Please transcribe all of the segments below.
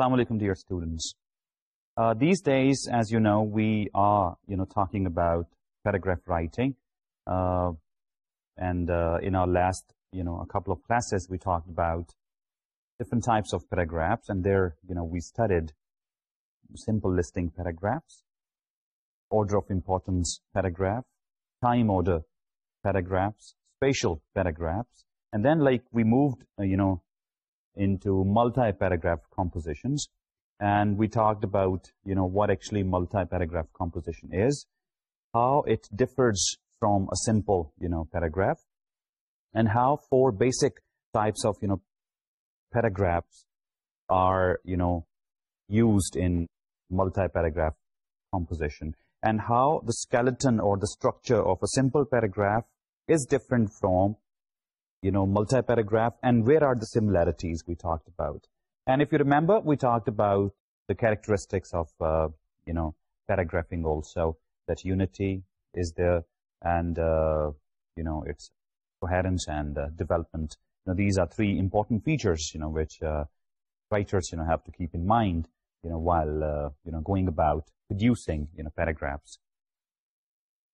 Assalamu alaikum dear students. Uh, these days, as you know, we are you know, talking about paragraph writing. Uh, and uh, in our last you know, a couple of classes, we talked about different types of paragraphs. And there you know, we studied simple listing paragraphs, order of importance paragraph, time order paragraphs, spatial paragraphs. And then like we moved you know, into multi-paragraph compositions. And we talked about, you know, what actually multi-paragraph composition is, how it differs from a simple, you know, paragraph, and how four basic types of, you know, paragraphs are, you know, used in multi-paragraph composition, and how the skeleton or the structure of a simple paragraph is different from you know, multi-paragraph and where are the similarities we talked about. And if you remember, we talked about the characteristics of, uh, you know, paragraphing also, that unity is there and, uh, you know, it's coherence and uh, development. You know, these are three important features, you know, which uh, writers, you know, have to keep in mind, you know, while, uh, you know, going about producing, you know, paragraphs.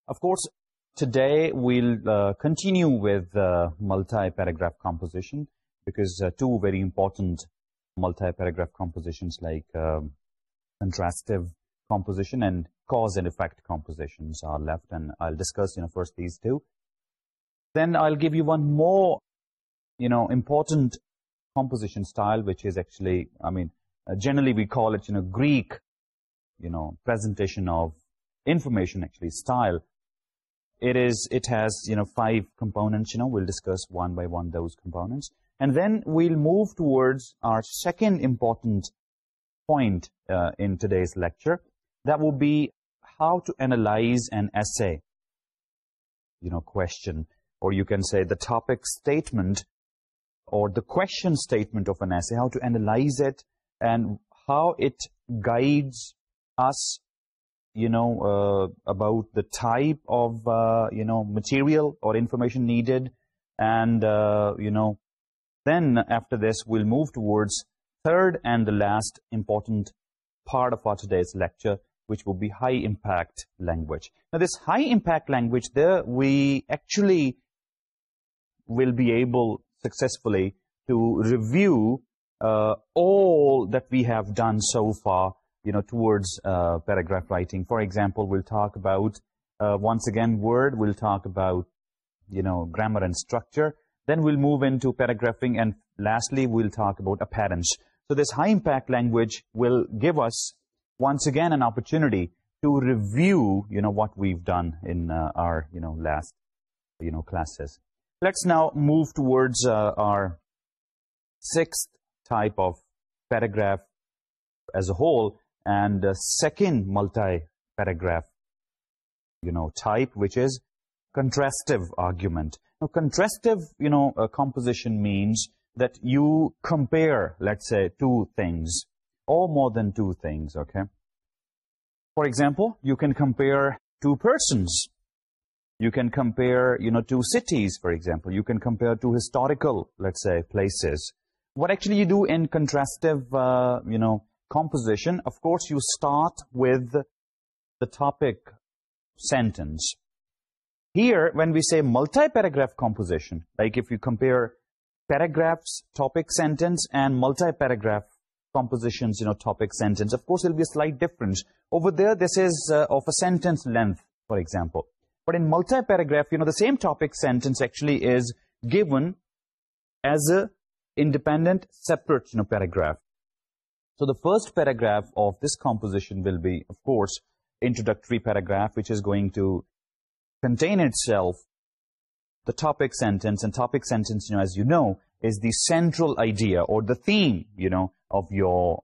Of course, today we'll uh, continue with uh, multi-paragraph composition because uh, two very important multi-paragraph compositions like um, contrastive composition and cause and effect compositions are left and I'll discuss, you know, first these two. Then I'll give you one more, you know, important composition style which is actually, I mean, uh, generally we call it, you know, Greek, you know, presentation of information actually style it is it has you know five components you know we'll discuss one by one those components. And then we'll move towards our second important point uh, in today's lecture. That will be how to analyze an essay. You know question or you can say the topic statement or the question statement of an essay how to analyze it and how it guides us you know uh, about the type of uh, you know material or information needed. And uh, you know then after this we'll move towards third and the last important part of our today's lecture which will be high impact language. Now this high impact language there we actually will be able successfully to review all that we have done so far you know, towards uh, paragraph writing. For example, we'll talk about, uh, once again, word. We'll talk about, you know, grammar and structure. Then we'll move into paragraphing. And lastly, we'll talk about appearance. So this high-impact language will give us, once again, an opportunity to review, you know, what we've done in uh, our, you know, last, you know, classes. Let's now move towards uh, our sixth type of paragraph as a whole, and a second multi-paragraph, you know, type, which is contrastive argument. Now, contrastive, you know, uh, composition means that you compare, let's say, two things, or more than two things, okay? For example, you can compare two persons. You can compare, you know, two cities, for example. You can compare two historical, let's say, places. What actually you do in contrastive, uh, you know, composition, of course, you start with the topic sentence. Here, when we say multi-paragraph composition, like if you compare paragraphs, topic sentence, and multi-paragraph compositions, you know, topic sentence, of course, there'll be a slight difference. Over there, this is uh, of a sentence length, for example. But in multi-paragraph, you know, the same topic sentence actually is given as a independent, separate, you know, paragraph. So the first paragraph of this composition will be, of course, introductory paragraph, which is going to contain itself the topic sentence. And topic sentence, you know, as you know, is the central idea or the theme, you know, of your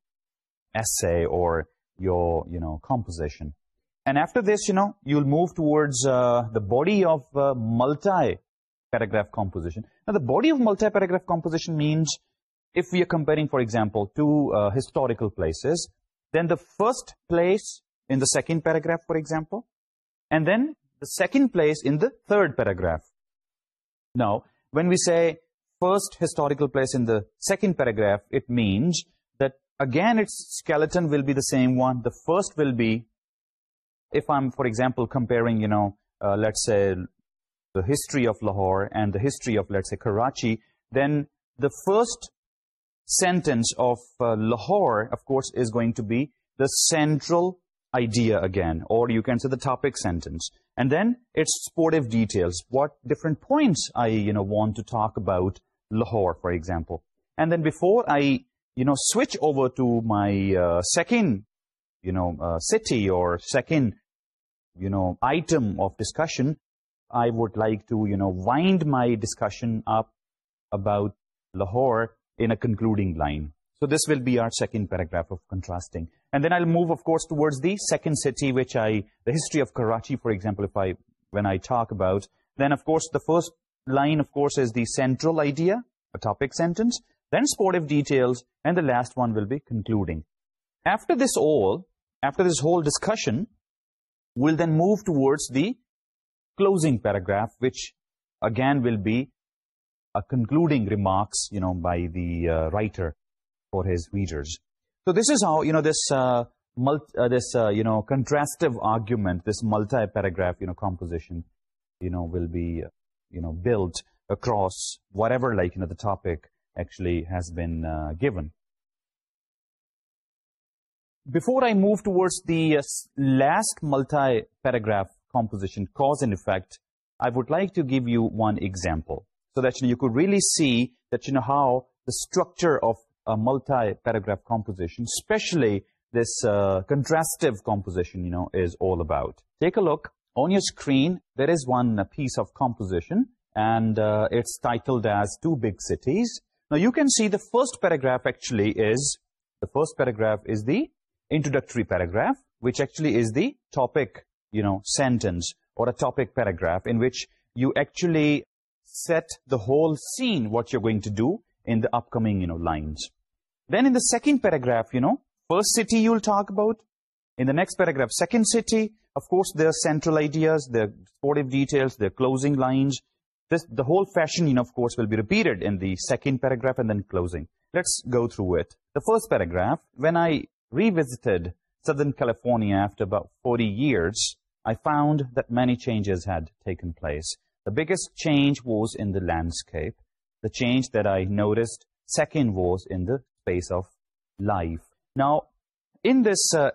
essay or your, you know, composition. And after this, you know, you'll move towards uh, the body of uh, multi-paragraph composition. Now, the body of multi-paragraph composition means if we are comparing, for example, two uh, historical places, then the first place in the second paragraph, for example, and then the second place in the third paragraph. Now, when we say first historical place in the second paragraph, it means that, again, its skeleton will be the same one. The first will be, if I'm, for example, comparing, you know, uh, let's say, the history of Lahore and the history of, let's say, Karachi, then the first sentence of uh, Lahore, of course, is going to be the central idea again, or you can say the topic sentence. And then it's sportive details, what different points I you know want to talk about Lahore, for example. And then before I you know switch over to my uh, second you know uh, city or second you know item of discussion, I would like to you know wind my discussion up about Lahore in a concluding line. So this will be our second paragraph of contrasting. And then I'll move, of course, towards the second city, which I, the history of Karachi, for example, if I, when I talk about, then, of course, the first line, of course, is the central idea, a topic sentence, then sportive details, and the last one will be concluding. After this all, after this whole discussion, we'll then move towards the closing paragraph, which again will be uh, concluding remarks, you know, by the uh, writer for his readers. So this is how, you know, this, uh, uh, this you know, contrastive argument, this multi-paragraph, you know, composition, you know, will be, you know, built across whatever, like, you know, the topic actually has been given. Before I move towards the last multi-paragraph composition, cause and effect, I would like to give you one example so that you could really see that you know how the structure of a multi-paragraph composition, especially this uh, contrastive composition, you know, is all about. Take a look. On your screen, there is one uh, piece of composition, and uh, it's titled as Two Big Cities. Now, you can see the first paragraph actually is, the first paragraph is the introductory paragraph, which actually is the topic, you know, sentence or a topic paragraph in which you actually set the whole scene what you're going to do in the upcoming, you know, lines. Then in the second paragraph, you know, first city you'll talk about. In the next paragraph, second city. Of course, there are central ideas, their sportive details, their closing lines. This, the whole fashion, you know, of course, will be repeated in the second paragraph and then closing. Let's go through it. The first paragraph, when I revisited Southern California after about 40 years, I found that many changes had taken place. The biggest change was in the landscape. The change that I noticed second was in the space of life. Now, in this uh,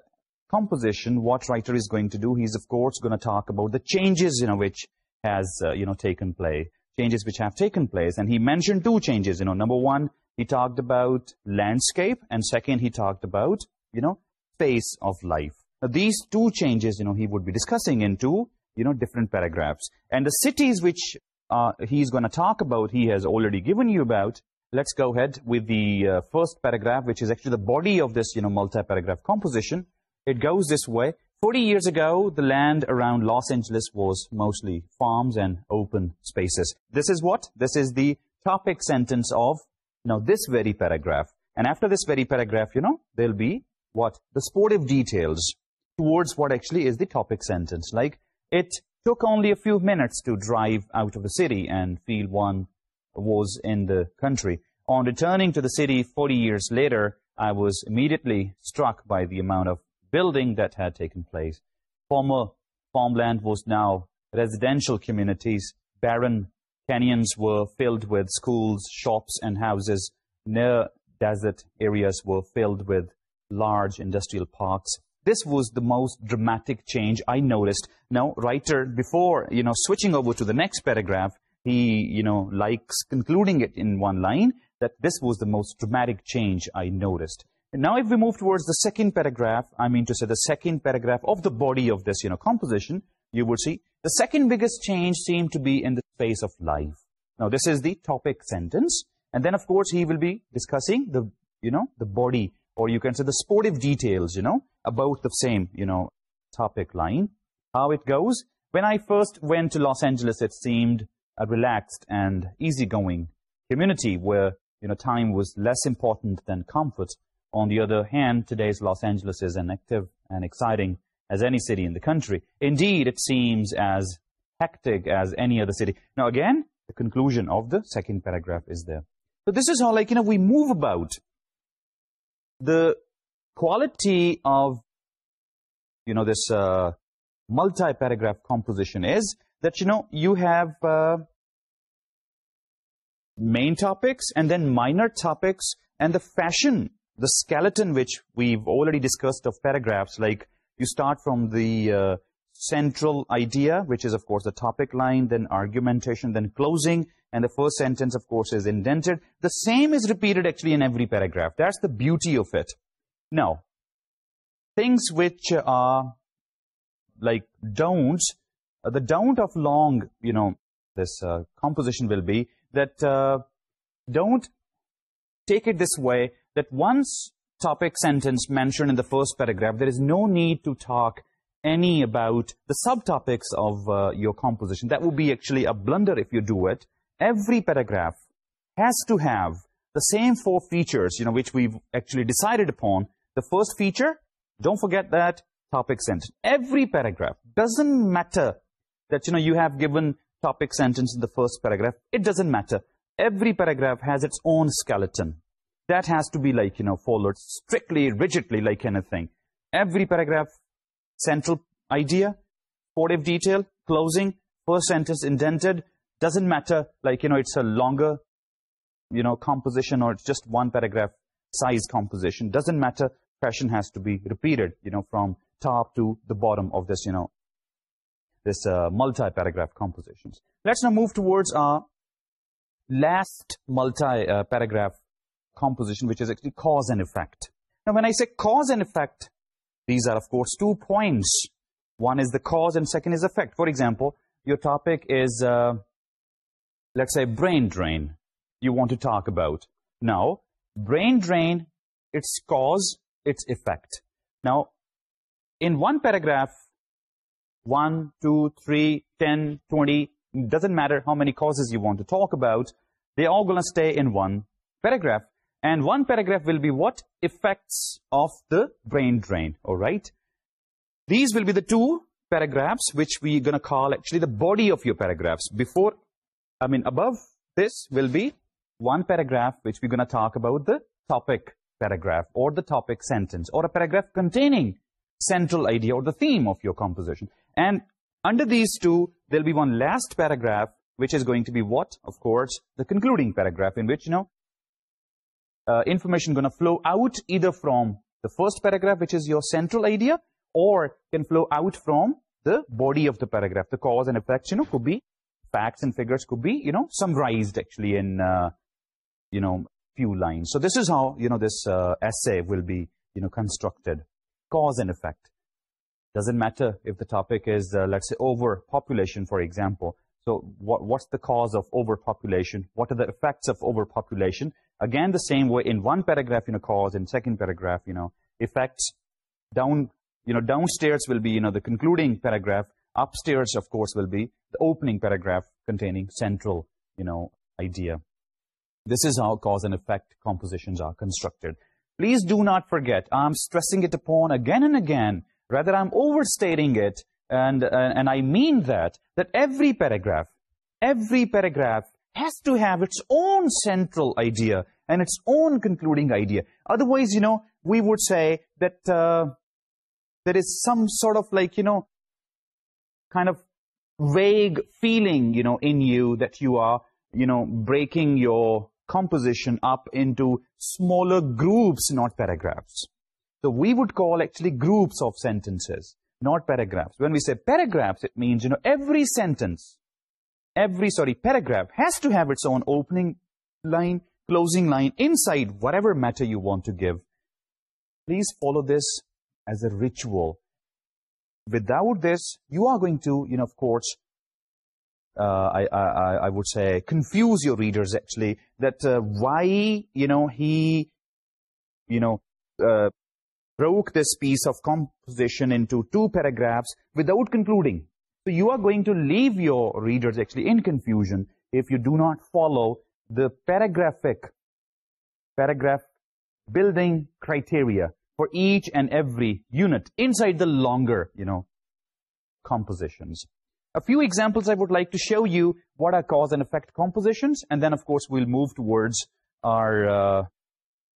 composition, what writer is going to do? He's, of course, going to talk about the changes, you know, which has, uh, you know, taken place, changes which have taken place. And he mentioned two changes, you know. Number one, he talked about landscape. And second, he talked about, you know, space of life. These two changes, you know, he would be discussing into you know, different paragraphs. And the cities which uh, he's going to talk about, he has already given you about. Let's go ahead with the uh, first paragraph, which is actually the body of this, you know, multi-paragraph composition. It goes this way. 40 years ago, the land around Los Angeles was mostly farms and open spaces. This is what? This is the topic sentence of, now this very paragraph. And after this very paragraph, you know, there'll be what? The sportive details towards what actually is the topic sentence. Like, it took only a few minutes to drive out of the city, and Field 1 was in the country. On returning to the city 40 years later, I was immediately struck by the amount of building that had taken place. Former farmland was now residential communities. Barren canyons were filled with schools, shops, and houses. Near desert areas were filled with large industrial parks this was the most dramatic change I noticed. Now, writer, before, you know, switching over to the next paragraph, he, you know, likes concluding it in one line, that this was the most dramatic change I noticed. Now, if we move towards the second paragraph, I mean to say the second paragraph of the body of this, you know, composition, you would see the second biggest change seemed to be in the space of life. Now, this is the topic sentence. And then, of course, he will be discussing the, you know, the body, or you can say the sportive details, you know, about the same, you know, topic line. How it goes? When I first went to Los Angeles, it seemed a relaxed and easygoing community where, you know, time was less important than comfort. On the other hand, today's Los Angeles is an active and exciting as any city in the country. Indeed, it seems as hectic as any other city. Now, again, the conclusion of the second paragraph is there. So this is how, like, you know, we move about. The quality of you know this uh, multi paragraph composition is that you know you have uh, main topics and then minor topics and the fashion the skeleton which we've already discussed of paragraphs. Like you start from the uh, central idea which is of course the topic line then argumentation then closing and the first sentence of course is indented. The same is repeated actually in every paragraph. That's the beauty of it. Now, things which are like don't uh, the don't of long, you know, this uh, composition will be that uh, don't take it this way that once topic sentence mentioned in the first paragraph, there is no need to talk any about the subtopics of your composition. That would be actually a blunder if you do it. Every paragraph has to have the same four features, you know, which we've actually decided upon the first feature, don't forget that topic sentence. Every paragraph doesn't matter that, you know, you have given topic sentence in the first paragraph. It doesn't matter. Every paragraph has its own skeleton. That has to be like, you know, followed strictly, rigidly, like anything. Every paragraph, central idea, supportive detail, closing, first sentence indented, doesn't matter, like, you know, it's a longer, you know, composition or it's just one paragraph size composition. Doesn't matter fashion has to be repeated, you know, from top to the bottom of this, you know, this uh, multi-paragraph composition. Let's now move towards our last multi-paragraph uh, composition, which is actually cause and effect. Now, when I say cause and effect, these are, of course, two points. One is the cause and second is effect. For example, your topic is, uh, let's say, brain drain you want to talk about. Now, brain drain, its cause its effect. Now, in one paragraph, 1, 2, 3, 10, 20, doesn't matter how many causes you want to talk about, they're all going to stay in one paragraph. And one paragraph will be what? Effects of the brain drain, all right? These will be the two paragraphs which we're going to call actually the body of your paragraphs. Before, I mean, above this will be one paragraph which we're going to talk about the topic paragraph or the topic sentence or a paragraph containing central idea or the theme of your composition. And under these two, there'll be one last paragraph, which is going to be what? Of course, the concluding paragraph in which, you know, uh, information going to flow out either from the first paragraph, which is your central idea, or can flow out from the body of the paragraph. The cause and effect, you know, could be facts and figures could be, you know, summarized actually in, uh, you know, few lines. So this is how, you know, this uh, essay will be, you know, constructed. Cause and effect. Doesn't matter if the topic is, uh, let's say, overpopulation, for example. So what, what's the cause of overpopulation? What are the effects of overpopulation? Again, the same way in one paragraph, you know, cause, in second paragraph, you know, effects. Down, you know, downstairs will be, you know, the concluding paragraph. Upstairs, of course, will be the opening paragraph containing central, you know, idea. This is how cause and effect compositions are constructed. Please do not forget, I'm stressing it upon again and again, rather I'm overstating it, and, uh, and I mean that, that every paragraph, every paragraph has to have its own central idea and its own concluding idea. Otherwise, you know, we would say that uh, there is some sort of like, you know, kind of vague feeling, you know, in you that you are, you know, breaking your composition up into smaller groups, not paragraphs. So we would call actually groups of sentences, not paragraphs. When we say paragraphs, it means, you know, every sentence, every, sorry, paragraph has to have its own opening line, closing line, inside whatever matter you want to give. Please follow this as a ritual. Without this, you are going to, you know, of course, uh, I, would say, confuse your readers, actually, that uh, why, you know, he, you know, uh, broke this piece of composition into two paragraphs without concluding. So you are going to leave your readers, actually, in confusion if you do not follow the paragraphic, paragraph building criteria for each and every unit inside the longer, you know, compositions. A few examples I would like to show you what are cause and effect compositions, and then, of course, we'll move towards our uh,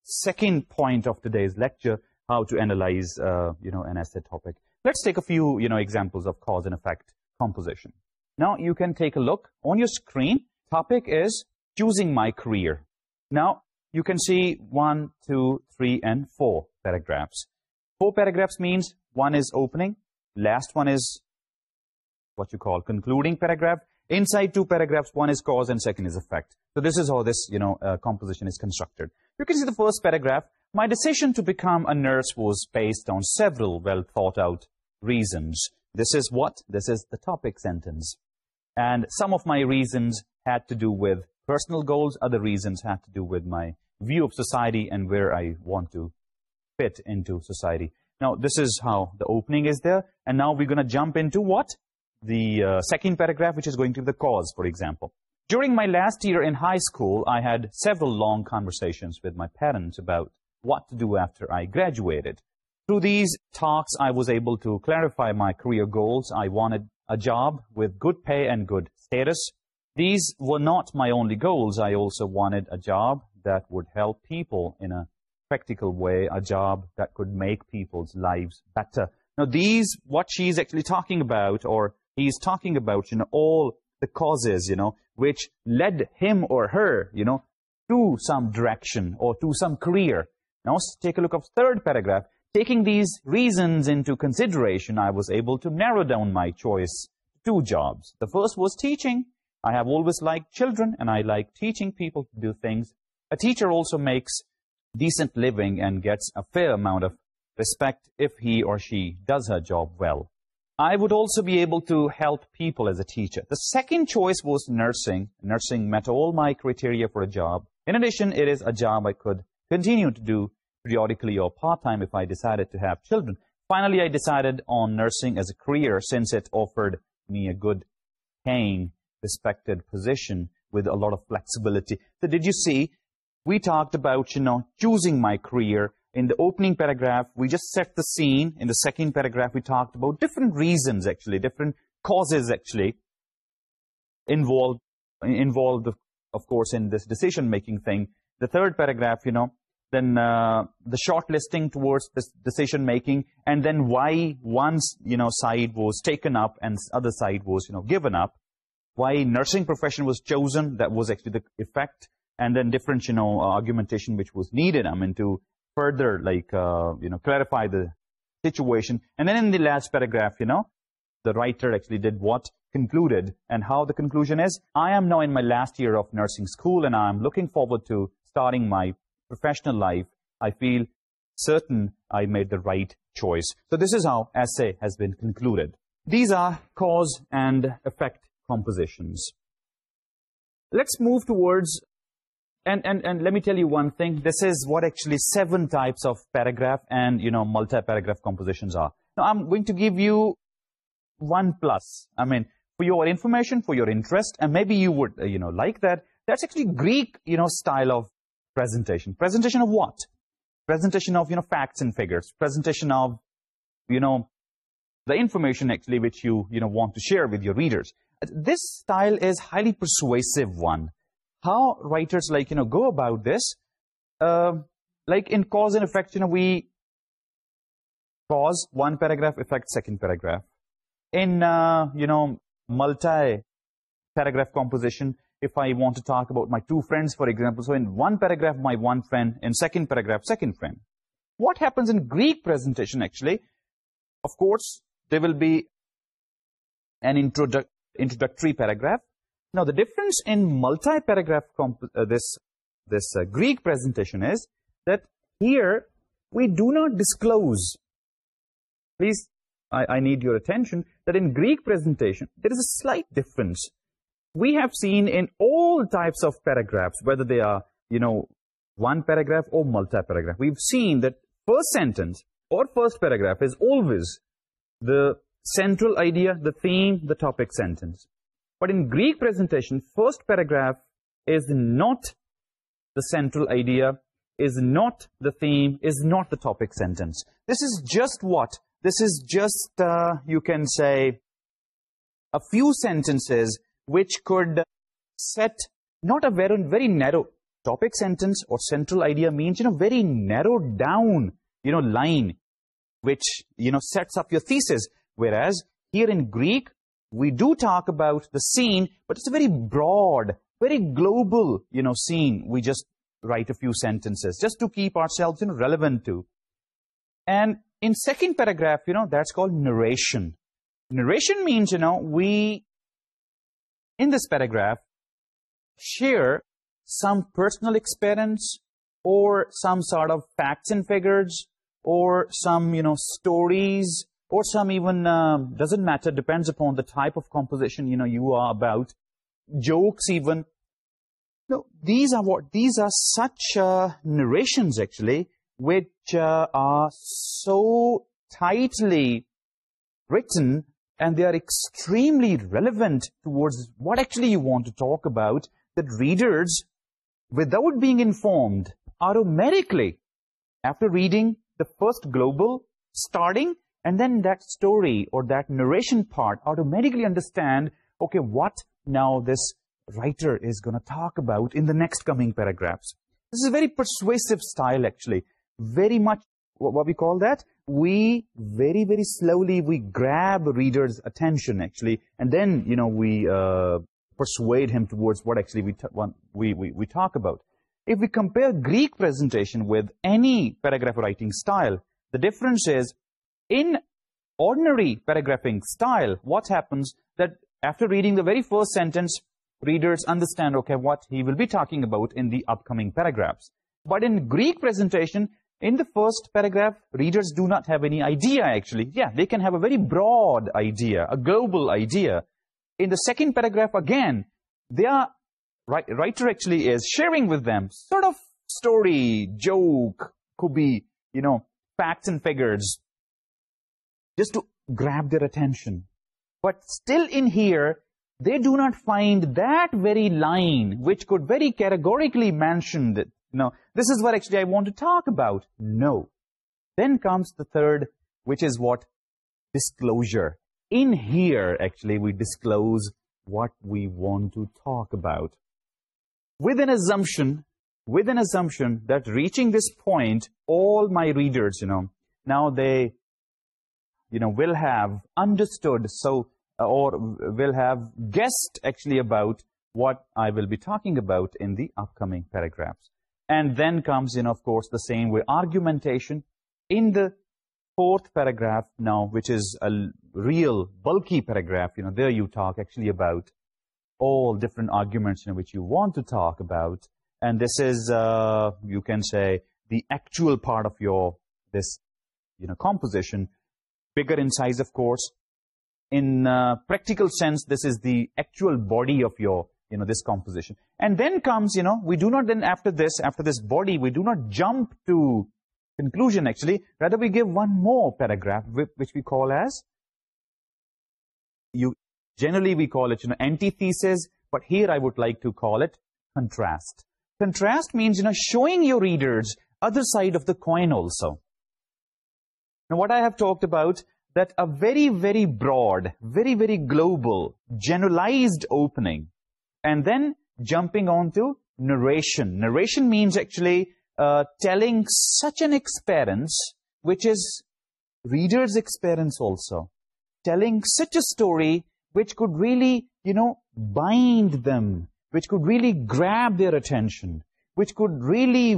second point of today's lecture, how to analyze, uh, you know, an essay topic. Let's take a few, you know, examples of cause and effect composition. Now, you can take a look on your screen. Topic is choosing my career. Now, you can see one, two, three, and four paragraphs. Four paragraphs means one is opening, last one is what you call concluding paragraph. Inside two paragraphs, one is cause and second is effect. So this is how this, you know, uh, composition is constructed. You can see the first paragraph. My decision to become a nurse was based on several well-thought-out reasons. This is what? This is the topic sentence. And some of my reasons had to do with personal goals. Other reasons had to do with my view of society and where I want to fit into society. Now, this is how the opening is there. And now we're going to jump into what? the uh, second paragraph, which is going to be the cause, for example. During my last year in high school, I had several long conversations with my parents about what to do after I graduated. Through these talks, I was able to clarify my career goals. I wanted a job with good pay and good status. These were not my only goals. I also wanted a job that would help people in a practical way, a job that could make people's lives better. Now, these, what she's actually talking about, or he's talking about you know all the causes you know which led him or her you know to some direction or to some career. Now let's take a look of third paragraph. Taking these reasons into consideration i was able to narrow down my choice two jobs. The first was teaching. I have always liked children and i like teaching people to do things. A teacher also makes decent living and gets a fair amount of respect if he or she does her job well. I would also be able to help people as a teacher. The second choice was nursing. Nursing met all my criteria for a job. In addition, it is a job I could continue to do periodically or part-time if I decided to have children. Finally, I decided on nursing as a career since it offered me a good paying, respected position with a lot of flexibility. So did you see, we talked about, you know, choosing my career in the opening paragraph, we just set the scene. In the second paragraph, we talked about different reasons, actually, different causes, actually, involved, involved of course, in this decision-making thing. The third paragraph, you know, then uh, the shortlisting towards decision-making, and then why one, you know, side was taken up and other side was, you know, given up. Why nursing profession was chosen, that was actually the effect, and then different, you know, argumentation which was needed, I mean, to Further, like uh, you know, clarify the situation, and then in the last paragraph, you know, the writer actually did what concluded and how the conclusion is I am now in my last year of nursing school and I am looking forward to starting my professional life. I feel certain I made the right choice. So this is how essay has been concluded. These are cause and effect compositions. Let's move towards and, and, and let me tell you one thing. This is what actually seven types of paragraph and, you know, multi-paragraph compositions are. Now, I'm going to give you one plus. I mean, for your information, for your interest, and maybe you would, uh, you know, like that. That's actually Greek, you know, style of presentation. Presentation of what? Presentation of, you know, facts and figures. Presentation of, you know, the information actually which you, you know, want to share with your readers. Uh, this style is highly persuasive one. How writers like you know go about this like in cause and effect you know we cause one paragraph, effect second paragraph in you know multi-paragraph composition, if I want to talk about my two friends, for example. So in one paragraph, my one friend, in second paragraph, second friend. What happens in Greek presentation actually? Of course, there will be an introductory paragraph now the difference in multi-paragraph uh, this this uh, Greek presentation is that here we do not disclose. Please, I, I need your attention that in Greek presentation there is a slight difference. We have seen in all types of paragraphs, whether they are you know one paragraph or multi-paragraph, we've seen that first sentence or first paragraph is always the central idea, the theme, the topic sentence. But in Greek presentation, first paragraph is not the central idea, is not the theme, is not the topic sentence. This is just what? This is just, uh, you can say, a few sentences which could set not a very, very narrow topic sentence or central idea means, you know, very narrowed down, you know, line which, you know, sets up your thesis. Whereas here in Greek, we do talk about the scene, but it's a very broad, very global, you know, scene. We just write a few sentences just to keep ourselves relevant to. And in second paragraph, you know, that's called narration. Narration means, you know, we, in this paragraph, share some personal experience or some sort of facts and figures or some, you know, stories or some even um, doesn't matter depends upon the type of composition you know you are about. Jokes even. No these are what these are such uh, narrations actually which uh, are so tightly written and they are extremely relevant towards what actually you want to talk about that readers without being informed automatically after reading the first global starting and then that story or that narration part automatically understand, okay, what now this writer is going to talk about in the next coming paragraphs. This is a very persuasive style, actually. Very much, what, we call that? We very, very slowly, we grab reader's attention, actually, and then, you know, we uh, persuade him towards what actually we, we, we, we talk about. If we compare Greek presentation with any paragraph writing style, the difference is in ordinary paragraphing style, what happens that after reading the very first sentence, readers understand, okay, what he will be talking about in the upcoming paragraphs. But in Greek presentation, in the first paragraph, readers do not have any idea, actually. Yeah, they can have a very broad idea, a global idea. In the second paragraph, again, the writer actually is sharing with them sort of story, joke, could be, you know, facts and figures, just to grab their attention. But still in here, they do not find that very line which could very categorically mention that, Now this is what actually I want to talk about. No. Then comes the third, which is what? Disclosure. In here, actually, we disclose what we want to talk about. With an assumption, with an assumption that reaching this point, all my readers, you know, now they you know, will have understood so uh, or will have guessed actually about what I will be talking about in the upcoming paragraphs. And then comes in, of course, the same way, argumentation in the fourth paragraph now, which is a real bulky paragraph, you know, there you talk actually about all different arguments, in which you want to talk about. And this is, uh, you can say, the actual part of your, this, you know, composition. Bigger in size of course in practical sense, this is the actual body of your, you know, this composition. And then comes, you know, we do not then after this, after this body, we do not jump to conclusion actually. Rather, we give one more paragraph which we call as, you generally we call it, you know, antithesis, but here I would like to call it contrast. Contrast means, you know, showing your readers other side of the coin also. Now what I have talked about that a very, very broad, very, very global, generalized opening and then jumping on to narration. Narration means actually uh, telling such an experience which is reader's experience also. Telling such a story which could really, you know, bind them, which could really grab their attention, which could really,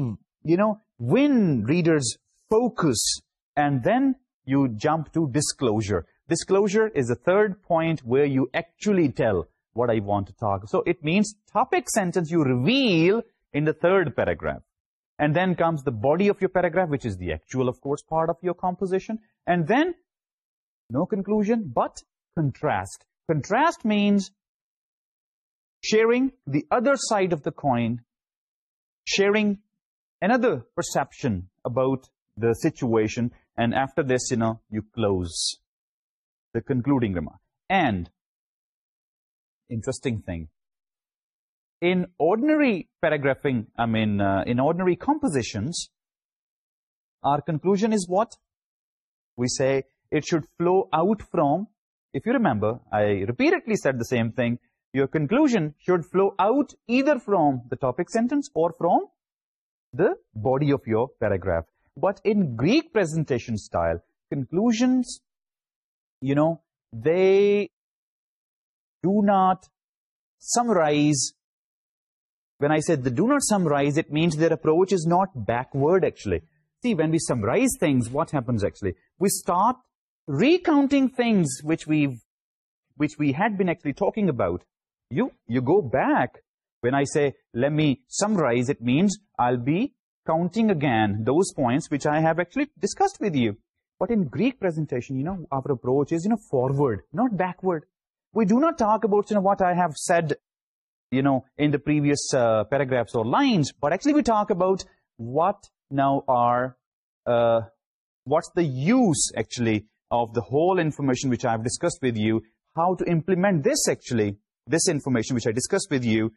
you know, win readers' focus and then you jump to disclosure. Disclosure is the third point where you actually tell what I want to talk. So it means topic sentence you reveal in the third paragraph. And then comes the body of your paragraph, which is the actual, of course, part of your composition. And then, no conclusion, but contrast. Contrast means sharing the other side of the coin, sharing another perception about the situation, and after this, you know, you close the concluding remark. And, interesting thing, in ordinary paragraphing, I mean, uh, in ordinary compositions, our conclusion is what? We say, it should flow out from, if you remember, I repeatedly said the same thing, your conclusion should flow out either from the topic sentence or from the body of your paragraph but in greek presentation style conclusions you know they do not summarize. When i said they do not summarize it means their approach is not backward actually. See when we summarize things what happens actually? We start recounting things which we've which we had been actually talking about. You you go back. When i say let me summarize it means i'll be counting again those points which I have actually discussed with you. But in Greek presentation, you know, our approach is, you know, forward, not backward. We do not talk about, you know, what I have said, you know, in the previous uh, paragraphs or lines, but actually we talk about what now are, uh, what's the use, actually, of the whole information which I have discussed with you, how to implement this, actually, this information which I discussed with you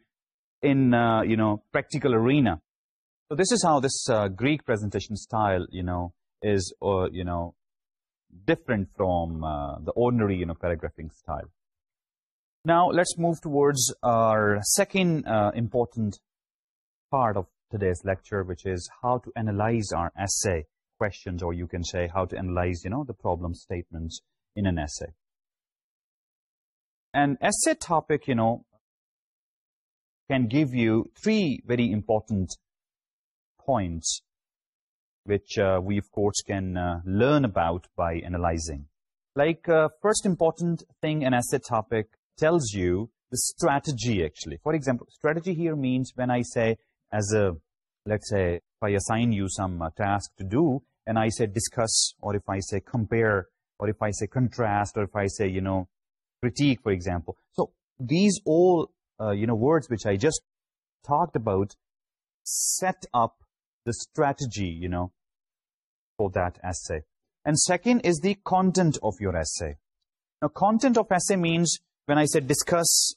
in, uh, you know, practical arena. So this is how this uh, Greek presentation style, you know, is, uh, you know, different from uh, the ordinary, you know, paragraphing style. Now, let's move towards our second uh, important part of today's lecture, which is how to analyze our essay questions, or you can say how to analyze, you know, the problem statements in an essay. An essay topic, you know, can give you three very important points which uh, we, of course, can uh, learn about by analyzing. Like, uh, first important thing an asset topic tells you, the strategy, actually. For example, strategy here means when I say, as a, let's say, if I assign you some task to do, and I say discuss, or if I say compare, or if I say contrast, or if I say, you know, critique, for example. So, these all, you know, words which I just talked about, set up the strategy, you know, for that essay. And second is the content of your essay. Now, content of essay means when I said discuss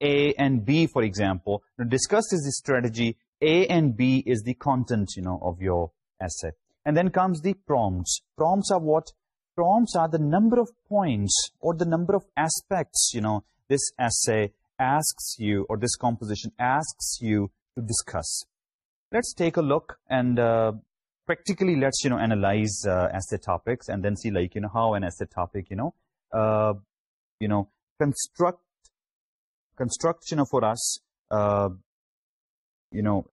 A and B, for example, discuss is the strategy, A and B is the content, you know, of your essay. And then comes the prompts. Prompts are what? Prompts are the number of points or the number of aspects, you know, this essay asks you or this composition asks you to discuss let's take a look and uh, practically let's you know analyze uh, asset topics and then see like you know how an asset topic you know uh, you know construct construction for us you know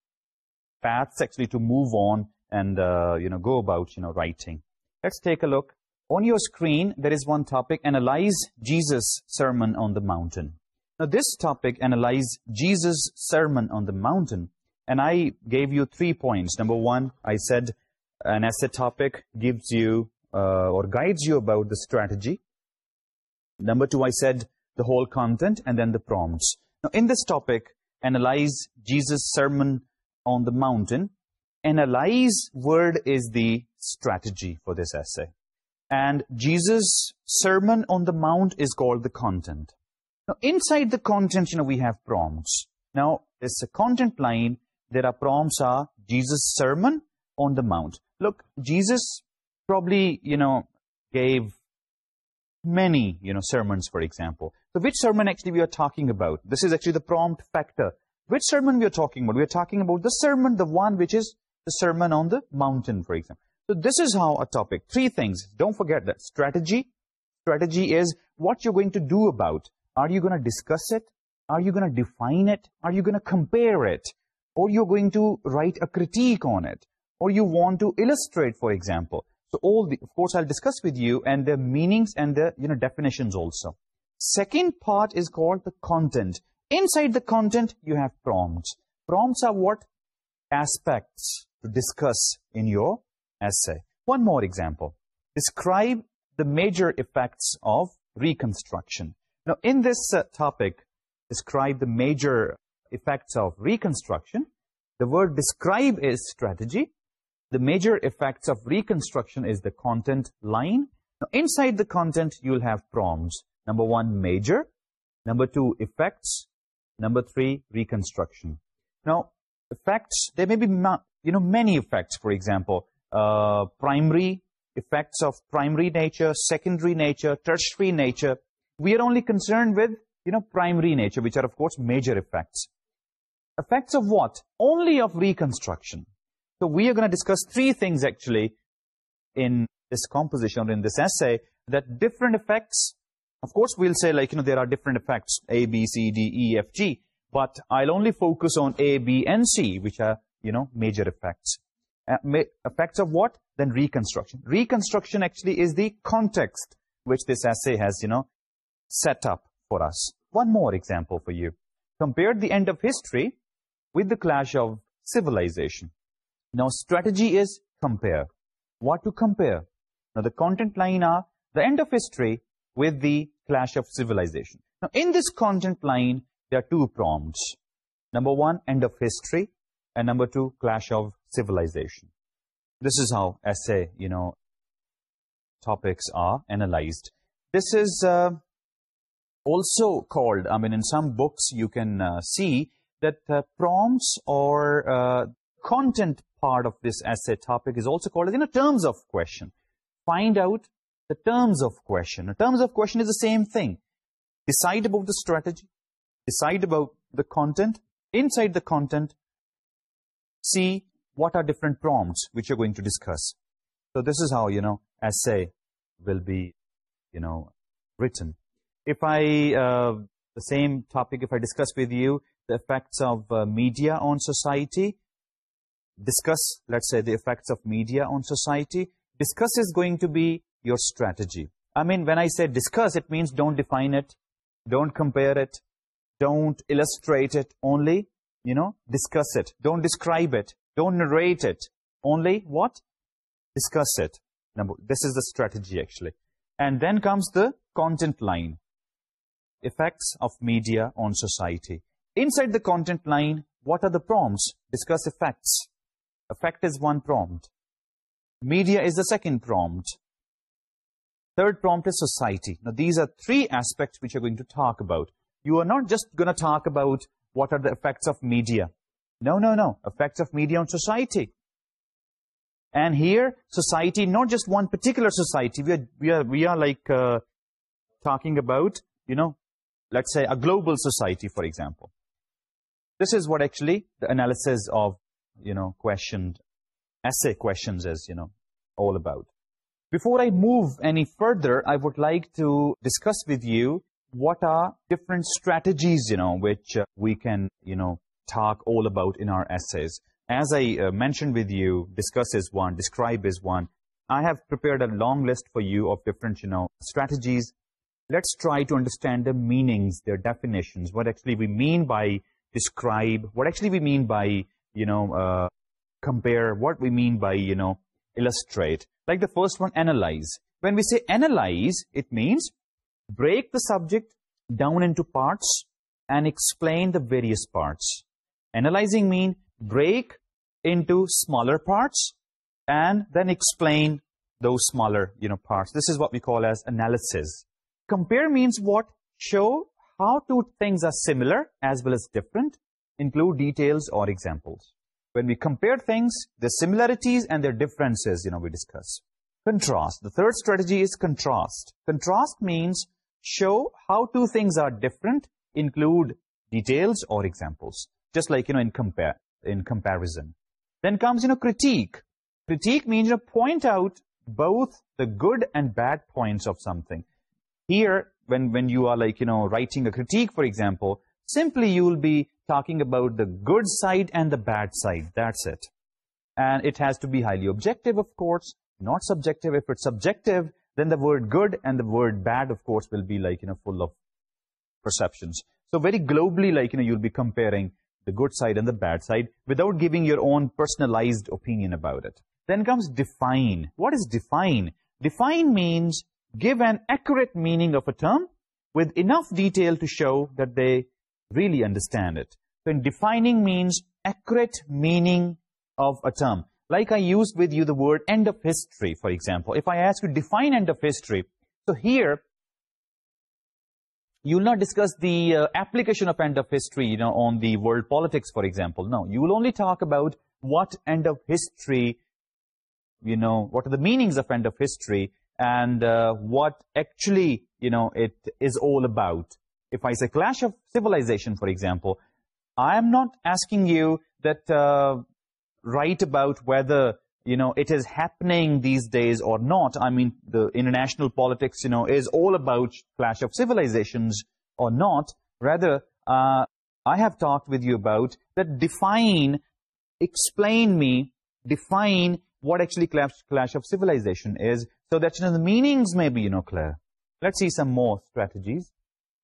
paths actually to move on and you know go about you know writing let's take a look On your screen, there is one topic, Analyze Jesus' Sermon on the Mountain. Now, this topic, Analyze Jesus' Sermon on the Mountain, and I gave you three points. Number one, I said an essay topic gives you uh, or guides you about the strategy. Number two, I said the whole content and then the prompts. Now, in this topic, analyze Jesus' sermon on the mountain. Analyze word is the strategy for this essay. And Jesus' sermon on the mount is called the content. Now, inside the content, you know, we have prompts. Now, it's a content line there are prompts are Jesus' sermon on the mount. Look, Jesus probably, you know, gave many, you know, sermons, for example. So which sermon actually we are talking about? This is actually the prompt factor. Which sermon we are talking about? We are talking about the sermon, the one which is the sermon on the mountain, for example. So this is how a topic, three things, don't forget that strategy. Strategy is what you're going to do about. Are you going to discuss it? Are you going to define it? Are you going to compare it? or you're going to write a critique on it, or you want to illustrate, for example. So all the, of course, I'll discuss with you and the meanings and the, you know, definitions also. Second part is called the content. Inside the content, you have prompts. Prompts are what? Aspects to discuss in your essay. One more example. Describe the major effects of reconstruction. Now, in this uh, topic, describe the major effects of reconstruction. The word describe is strategy. The major effects of reconstruction is the content line. Now, inside the content, you'll have prompts. Number one, major. Number two, effects. Number three, reconstruction. Now, effects, there may be, you know, many effects, for example, uh, primary effects of primary nature, secondary nature, tertiary nature. We are only concerned with, you know, primary nature, which are, of course, major effects. Effects of what? Only of reconstruction. So we are going to discuss three things actually in this composition or in this essay. That different effects. of course we'll say like you know there are different effects a b c d e f g but i'll only focus on a b and c which are you know major effects uh, ma effects of what then reconstruction reconstruction actually is the context which this essay has you know set up for us one more example for you compared the end of history with the clash of civilization. Now, strategy is compare. What to compare? Now, the content line are the end of history with the clash of civilization. Now, in this content line, there are two prompts. Number one, end of history, and number two, clash of civilization. This is how essay, you know, topics are analyzed. This is uh, also called, I mean, in some books you can uh, see, that uh, prompts or uh, content part of this essay topic is also called as, you know, terms of question. Find out the terms of question. The terms of question is the same thing. Decide about the strategy. Decide about the content. Inside the content, see what are different prompts which you're going to discuss. So this is how, you know, essay will be, you know, written. If I, uh, the same topic, if I discuss with you the effects of uh, media on society, discuss, let's say, the effects of media on society. Discuss is going to be your strategy. I mean, when I say discuss, it means don't define it, don't compare it, don't illustrate it only, you know, discuss it. Don't describe it, don't narrate it, only what? Discuss it. Number, this is the strategy actually. And then comes the content line, effects of media on society inside the content line, what are the prompts? Discuss effects. Effect is one prompt. Media is the second prompt. Third prompt is society. Now, these are three aspects which you're going to talk about. You are not just going to talk about what are the effects of media. No, no, no. Effects of media on society. And here, society, not just one particular society. We are, we are, we are like uh, talking about, you know, let's say a global society, for example this is what actually the analysis of, you know, question, essay questions is, you know, all about. Before I move any further, I would like to discuss with you what are different strategies, you know, which uh, we can, you know, talk all about in our essays. As I uh, mentioned with you, discuss is one, describe is one. I have prepared a long list for you of different, you know, strategies. Let's try to understand the meanings, their definitions, what actually we mean by describe, what actually we mean by, you know, uh, compare, what we mean by, you know, illustrate. Like the first one, analyze. When we say analyze, it means break the subject down into parts and explain the various parts. Analyzing mean break into smaller parts and then explain those smaller, you know, parts. This is what we call as analysis. Compare means what? Show how two things are similar as well as different include details or examples. When we compare things, the similarities and their differences, you know, we discuss. Contrast. The third strategy is contrast. Contrast means show how two things are different, include details or examples. Just like, you know, in, compare, in comparison. Then comes, you know, critique. Critique means, you know, point out both the good and bad points of something. Here, when when you are like you know writing a critique for example simply you will be talking about the good side and the bad side. That's it. And it has to be highly objective of course. Not subjective. If it's subjective then the word good and the word bad of course will be like you know full of perceptions. So very globally like you know you'll be comparing the good side and the bad side without giving your own personalized opinion about it. Then comes define. What is define? Define means give an accurate meaning of a term with enough detail to show that they really understand it. When defining means accurate meaning of a term. Like I used with you the word end of history, for example. If I ask you define end of history, so here you will not discuss the uh, application of end of history you know, on the world politics, for example. No, you will only talk about what end of history, you know, what are the meanings of end of history and uh, what actually, you know, it is all about. If I say clash of civilization, for example, I am not asking you that uh, write about whether, you know, it is happening these days or not. I mean, the international politics, you know, is all about clash of civilizations or not. Rather, uh, I have talked with you about that define, explain me, define what actually clash of civilization is so that you know, the meanings may be you know, clear. Let's see some more strategies.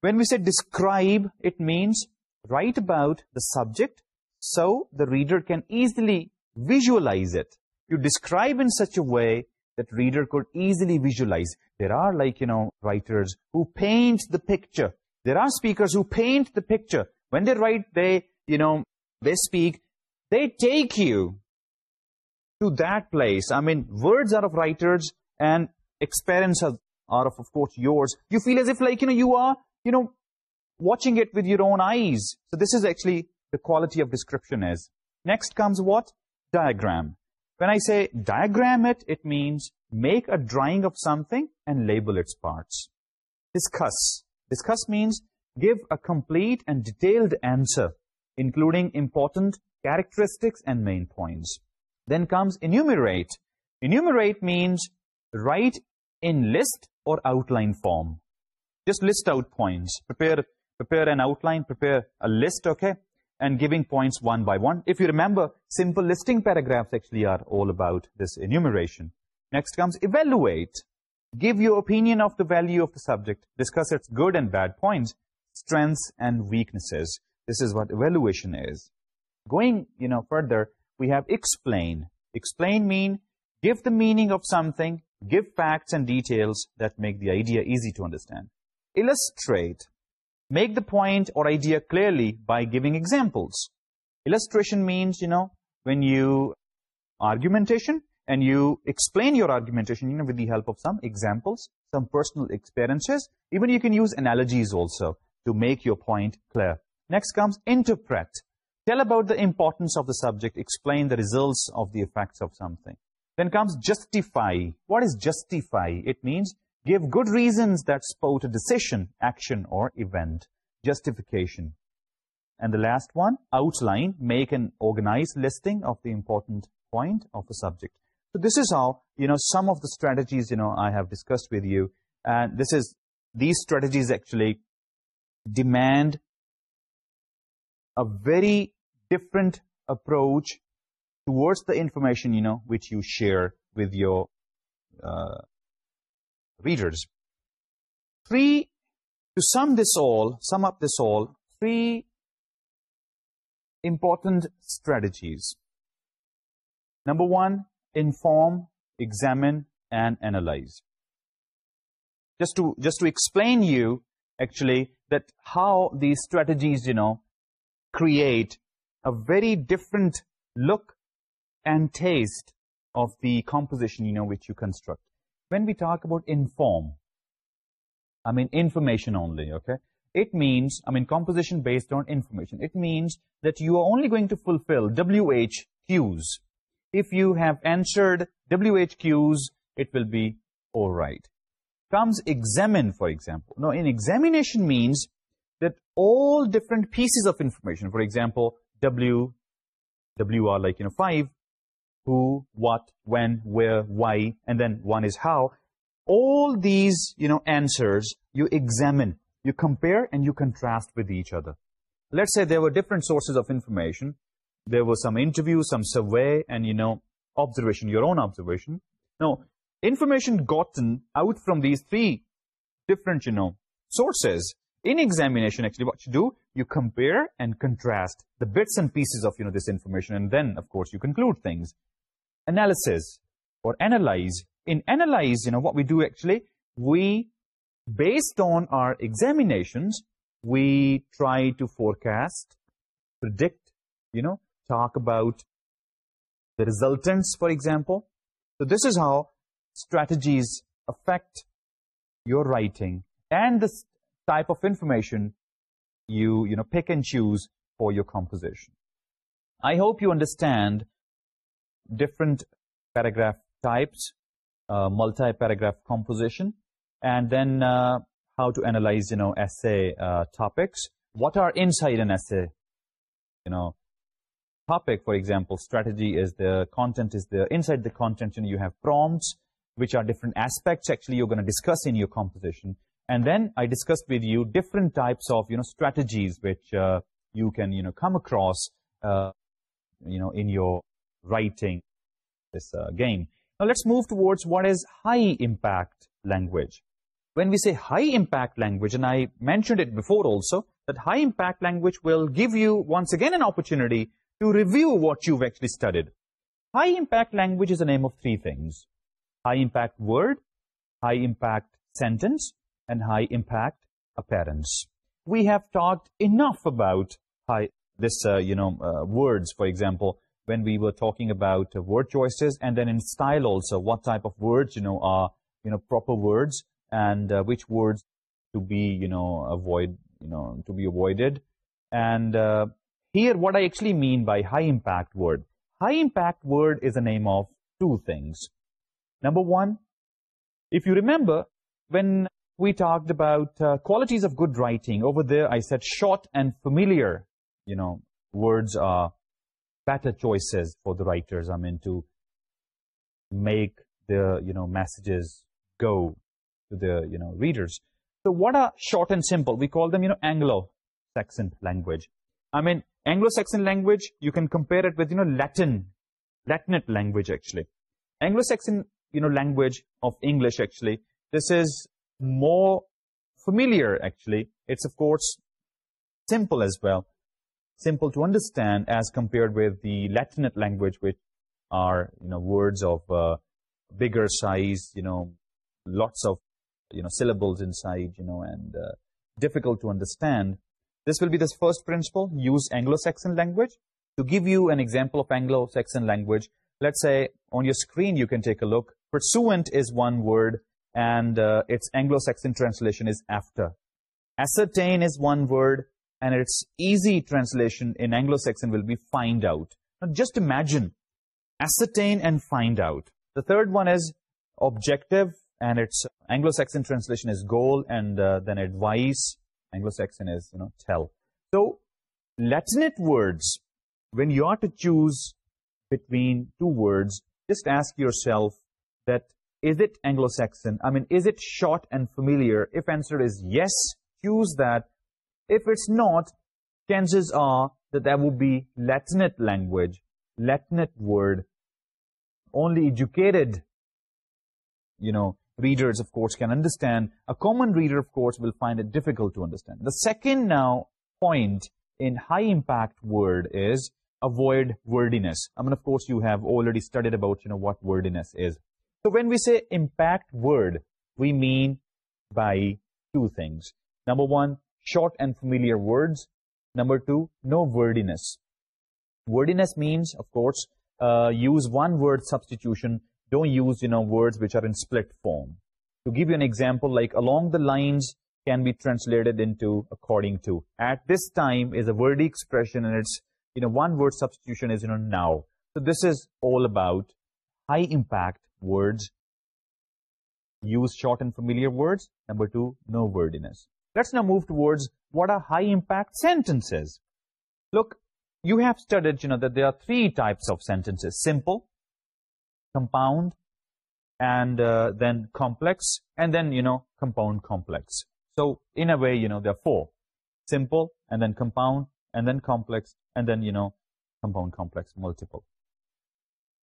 When we say describe, it means write about the subject so the reader can easily visualize it. You describe in such a way that reader could easily visualize. There are like, you know, writers who paint the picture. There are speakers who paint the picture. When they write, they, you know, they speak, they take you to that place. I mean, words are of writers and experience are of, of course yours. You feel as if like, you know, you are, you know, watching it with your own eyes. So this is actually the quality of description is. Next comes what? Diagram. When I say diagram it, it means make a drawing of something and label its parts. Discuss. Discuss means give a complete and detailed answer, including important characteristics and main points. Then comes enumerate. Enumerate means Write in list or outline form. Just list out points. Point prepare an outline, prepare a list, okay, and giving points one by one. If you remember, simple listing paragraphs actually are all about this enumeration. Next comes evaluate. Give your opinion of the value of the subject. Discuss its good and bad points, strengths and weaknesses. This is what evaluation is. Going, you know, further, we have explain. Explain mean give the meaning of something give facts and details that make the idea easy to understand. Illustrate, make the point or idea clearly by giving examples. Illustration means, you know, when you argumentation and you explain your argumentation, you know, with the help of some examples, some personal experiences, even you can use analogies also to make your point clear. Next comes interpret. Tell about the importance of the subject. Explain the results of the effects of something. Then comes justify. What is justify? It means give good reasons that support a decision, action or event. Justification. And the last one, outline, make an organized listing of the important point of a subject. So this is how, you know, some of the strategies, you know, I have discussed with you. And this is, these strategies actually demand a very different approach towards the information, you know, which you share with your uh, readers. Three, to sum this all, sum up this all, three important strategies. Number one, inform, examine, and analyze. Just to, just to explain you, actually, that how these strategies, you know, create a very different look and taste of the composition, you know, which you construct. When we talk about inform, I mean information only. Okay, it means, I mean, composition based on information. It means that you are only going to fulfill WHQs. If you have answered WHQs, it will be all right. Comes examine, for example. Now, in examination means that all different pieces of information, for example, W, W like, you know, 5, who, what, when, where, why, and then one is how. all these you know answers you examine you compare and you contrast with each other. Let's say there were different sources of information. There were some interviews some survey and you know observation your own observation. Now information gotten out from these three different you know sources in examination actually what you do you compare and contrast the bits and pieces of you know this information and then of course you conclude things analysis or analyze. In analyze, you know, what we do actually, we, based on our examinations, we try to forecast, predict, you know, talk about the resultants, for example. So this is how strategies affect your writing and the type of information you, you know, pick and choose for your composition. I hope you understand different paragraph types, uh, multi-paragraph composition, and then uh, how to analyze, you know, essay uh, topics. What are inside an essay, you know, topic, for example, strategy is the content is the Inside the content, you, know, you have prompts, which are different aspects actually you're going to discuss in your composition. And then I discussed with you different types of, you know, strategies which you can, you know, come across, you know, in your writing this uh, game. Now let's move towards what is high impact language. When we say high impact language, and I mentioned it before also, that high impact language will give you once again an opportunity to review what you've actually studied. High impact language is the name of three things. High impact word, high impact sentence, and high impact appearance. We have talked enough about high, this, uh, you know, uh, words, for example, when we were talking about uh, word choices and then in style also what type of words you know are you know proper words and uh, which words to be you know avoid you know to be avoided. And uh, here what i actually mean by high impact word. High impact word is the name of two things. Number one if you remember when we talked about qualities of good writing over there i said short and familiar you know words are better choices for the writers I mean to make the you know messages go to the you know readers. So what are short and simple? We call them you know anglo saxon language. I mean anglo saxon language you can compare it with you know latin latinate language actually. Anglo saxon you know language of english actually this is more familiar actually. It's of course simple as well simple to understand as compared with the Latinate language, which are, you know, words of uh, bigger size, you know, lots of, you know, syllables inside, you know, and uh, difficult to understand. This will be the first principle, use Anglo-Saxon language. To give you an example of Anglo-Saxon language, let's say on your screen you can take a look. Pursuant is one word and uh, its Anglo-Saxon translation is after. Ascertain is one word and its easy translation in Anglo-Saxon will be find out. Now just imagine, ascertain and find out. The third one is objective and its Anglo-Saxon translation is goal and uh, then advice. Anglo-Saxon is, you know, tell. So Latinate words, when you are to choose between two words, just ask yourself that is it Anglo-Saxon? I mean, is it short and familiar? If answer is yes, choose that. If it's not, chances are that that would be Latinate language, Latinate word. Only educated, you know, readers, of course, can understand. A common reader, of course, will find it difficult to understand. The second now point in high-impact word is avoid wordiness. I mean, of course, you have already studied about, you know, what wordiness is. So when we say impact word, we mean by two things. Number one, short and familiar words. Number two, no wordiness. Wordiness means, of course, uh, use one word substitution. Don't use, you know, words which are in split form. To give you an example, like along the lines can be translated into according to. At this time is a wordy expression and it's, you know, one word substitution is, you know, now. So this is all about high impact words. Use short and familiar words. Number two, no wordiness let's now move towards what are high impact sentences. Look, you have studied, you know, that there are three types of sentences, simple, compound, and uh, then complex, and then, you know, compound complex. So, in a way, you know, there are four, simple, and then compound, and then complex, and then, you know, compound complex, multiple.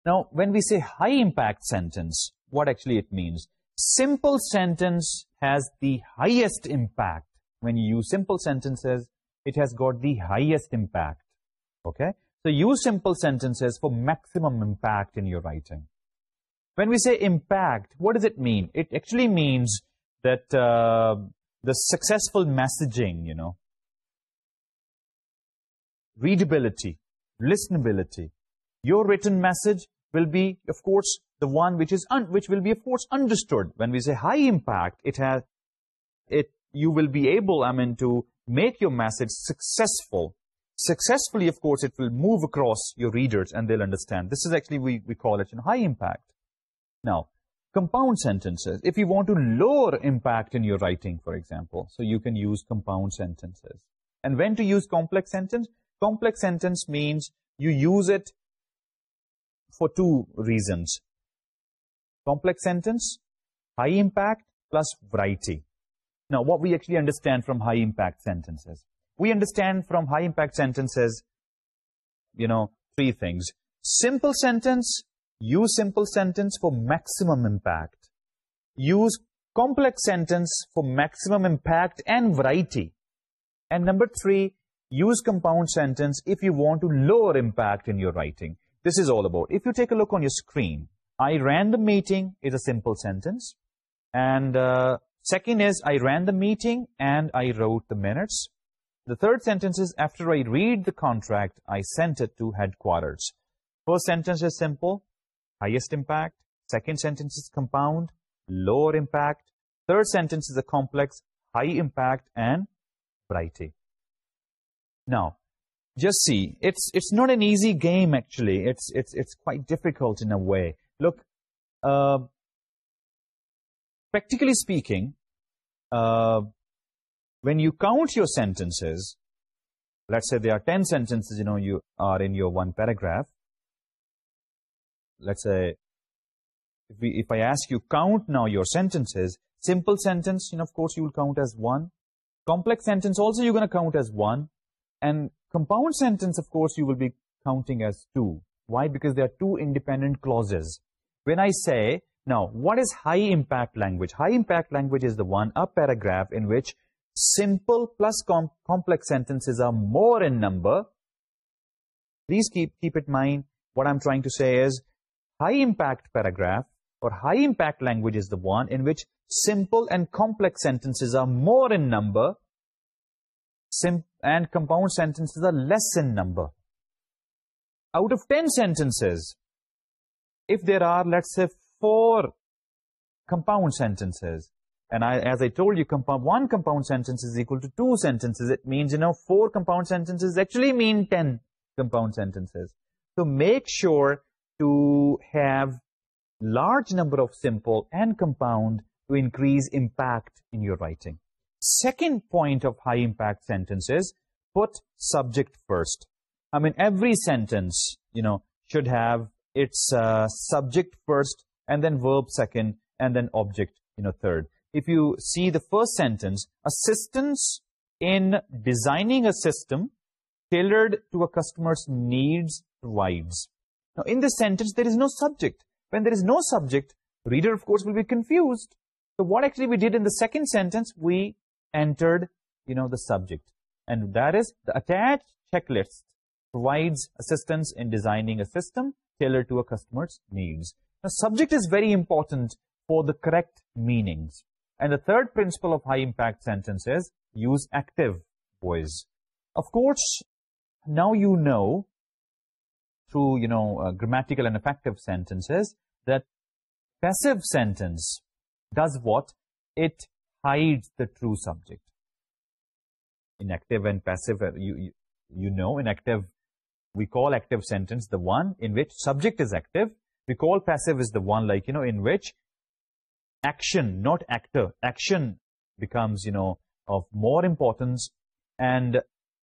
Now, when we say high impact sentence, what actually it means? simple sentence has the highest impact. When you use simple sentences, it has got the highest impact. Okay? So use simple sentences for maximum impact in your writing. When we say impact, what does it mean? It actually means that uh, the successful messaging, you know, readability, listenability, your written message, will be, of course, the one which is which will be, of course, understood. When we say high impact, it has it you will be able, I mean, to make your message successful. Successfully, of course, it will move across your readers and they'll understand. This is actually, we, we call it in high impact. Now, compound sentences. If you want to lower impact in your writing, for example, so you can use compound sentences. And when to use complex sentence? Complex sentence means you use it for two reasons. Complex sentence, high impact plus variety. Now, what we actually understand from high impact sentences? We understand from high impact sentences, you know, three things. Simple sentence, use simple sentence for maximum impact. Use complex sentence for maximum impact and variety. And number three, use compound sentence if you want to lower impact in your writing this is all about. If you take a look on your screen, I ran the meeting is a simple sentence. And uh, second is, I ran the meeting and I wrote the minutes. The third sentence is, after I read the contract, I sent it to headquarters. First sentence is simple, highest impact. Second sentence is compound, lower impact. Third sentence is a complex, high impact and brighty. Now, just see it's it's not an easy game actually. It's it's it's quite difficult in a way. Look uh, practically speaking uh, when you count your sentences let's say there are 10 sentences you know you are in your one paragraph. Let's say if if i ask you count now your sentences simple sentence you know of course you will count as one. Complex sentence also you're going to count as one. And compound sentence of course you will be counting as two. Why? Because there are two independent clauses. When i say now what is high impact language? High impact language is the one a paragraph in which simple plus complex sentences are more in number. Please keep keep it mind. What i'm trying to say is high impact paragraph or high impact language is the one in which simple and complex sentences are more in number. Simple and compound sentences are less in number. Out of ten sentences, if there are, let's say, four compound sentences, And I, as I told you, one compound sentence is equal to two sentences. It means, you know, four compound sentences actually mean ten compound sentences. So make sure to have large number of simple and compound to increase impact in your writing second point of high impact sentence is put subject first. I mean every sentence you know should have its uh, subject first and then verb second and then object you know third. If you see the first sentence assistance in designing a system tailored to a customer's needs provides now in this sentence there is no subject. When there is no subject reader of course will be confused. So what actually we did in the second sentence we entered, you know, the subject. And that is the attached checklist provides assistance in designing a system tailored to a customer's needs. The subject is very important for the correct meanings. And the third principle of high impact sentences use active voice. Of course, now you know through, you know, uh, grammatical and effective sentences that passive sentence does what? It hides the true subject. In active and passive, uh, you, you, you know, inactive, we call active sentence the one in which subject is active. We call passive is the one like, you know, in which action, not actor, action becomes, you know, of more importance and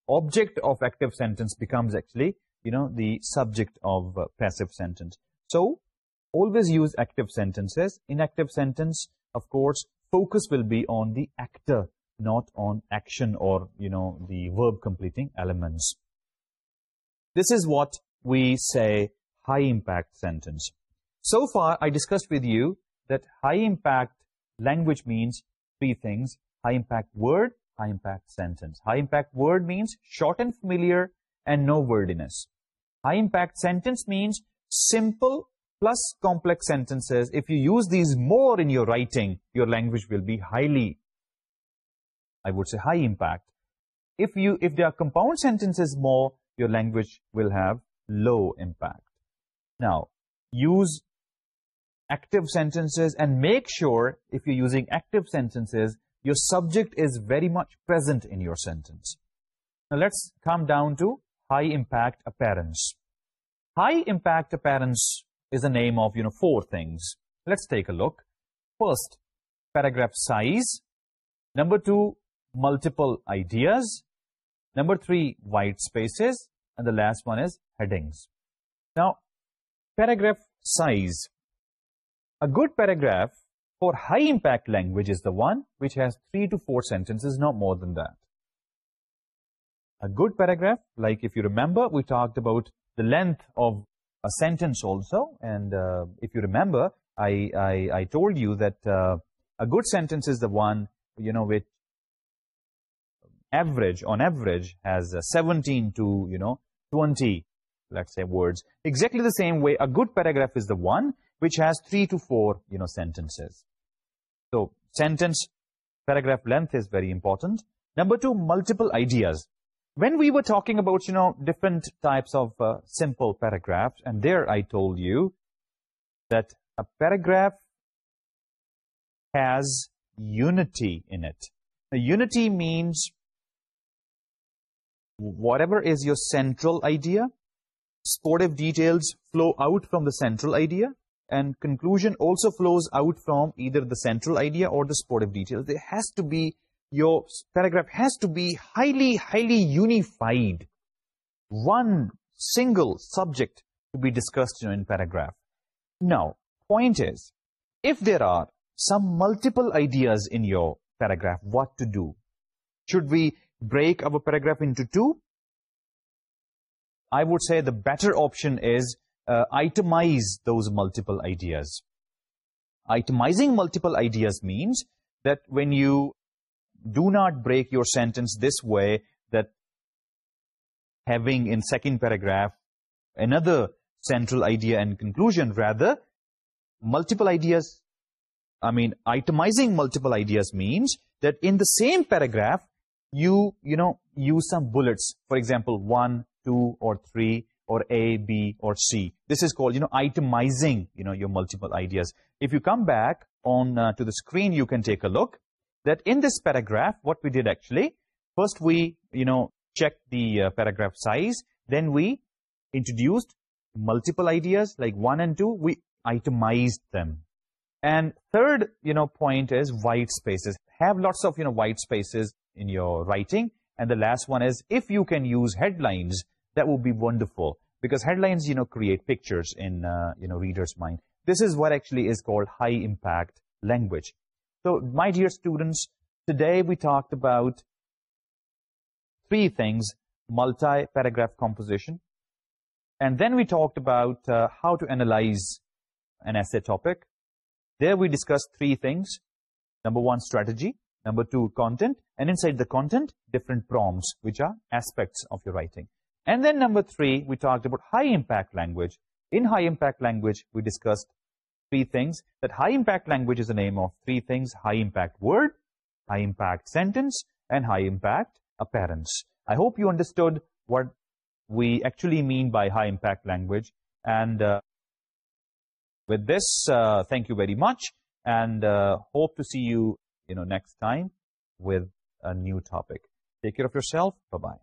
object of active sentence becomes actually, you know, the subject of uh, passive sentence. So, always use active sentences. In active sentence, of course, focus will be on the actor, not on action or, you know, the verb-completing elements. This is what we say high-impact sentence. So far, I discussed with you that high-impact language means three things. High-impact word, high-impact sentence. High-impact word means short and familiar and no wordiness. High-impact sentence means simple Plus complex sentences. If you use these more in your writing, your language will be highly, I would say, high impact. if you if there are compound sentences more your language will have low impact now use active sentences and make sure if you're using active sentences your subject is very much present in your sentence now let's come down to high impact appearance high impact appearance is a name of, you know, four things. Let's take a look. First, paragraph size. Number two, multiple ideas. Number three, white spaces. And the last one is headings. Now, paragraph size. A good paragraph for high impact language is the one which has three to four sentences, not more than that. A good paragraph, like if you remember, we talked about the length of a sentence also. And uh, if you remember, I, I, told you that uh, a good sentence is the one, you know, which average, on average, has 17 to, you know, 20, let's say, words. Exactly the same way, a good paragraph is the one which has three to four, you know, sentences. So, sentence, paragraph length is very important. Number two, multiple ideas when we were talking about you know different types of uh, simple paragraphs and there i told you that a paragraph has unity in it. Unity means whatever is your central idea sportive details flow out from the central idea and conclusion also flows out from either the central idea or the sportive details. There has to be your paragraph has to be highly, highly unified. One single subject to be discussed in know, paragraph. Now, point is, if there are some multiple ideas in your paragraph, what to do? Should we break our paragraph into two? I would say the better option is uh, itemize those multiple ideas. Itemizing multiple ideas means that when you do not break your sentence this way that having in second paragraph another central idea and conclusion rather multiple ideas I mean itemizing multiple ideas means that in the same paragraph you you know use some bullets for example one two or three or A, B, or C. This is called, you know, itemizing, you know, your multiple ideas. If you come back on uh, to the screen, you can take a look that in this paragraph, what we did actually, first we, you know, checked the uh, paragraph size, then we introduced multiple ideas like one and two, we itemized them. And third, you know, point is white spaces. Have lots of, you know, white spaces in your writing. And the last one is if you can use headlines, that would be wonderful because headlines, you know, create pictures in, uh, you know, reader's mind. This is what actually is called high impact language. So, my dear students, today we talked about three things, multi-paragraph composition, and then we talked about uh, how to analyze an essay topic. There we discussed three things. Number one, strategy. Number two, content. And inside the content, different prompts, which are aspects of your writing. And then number three, we talked about high-impact language. In high-impact language, we discussed three things, that high impact language is the name of three things, high impact word, high impact sentence, and high impact appearance. I hope you understood what we actually mean by high impact language. And uh, with this, uh, thank you very much and uh, hope to see you, you know, next time with a new topic. Take care of yourself. Bye-bye.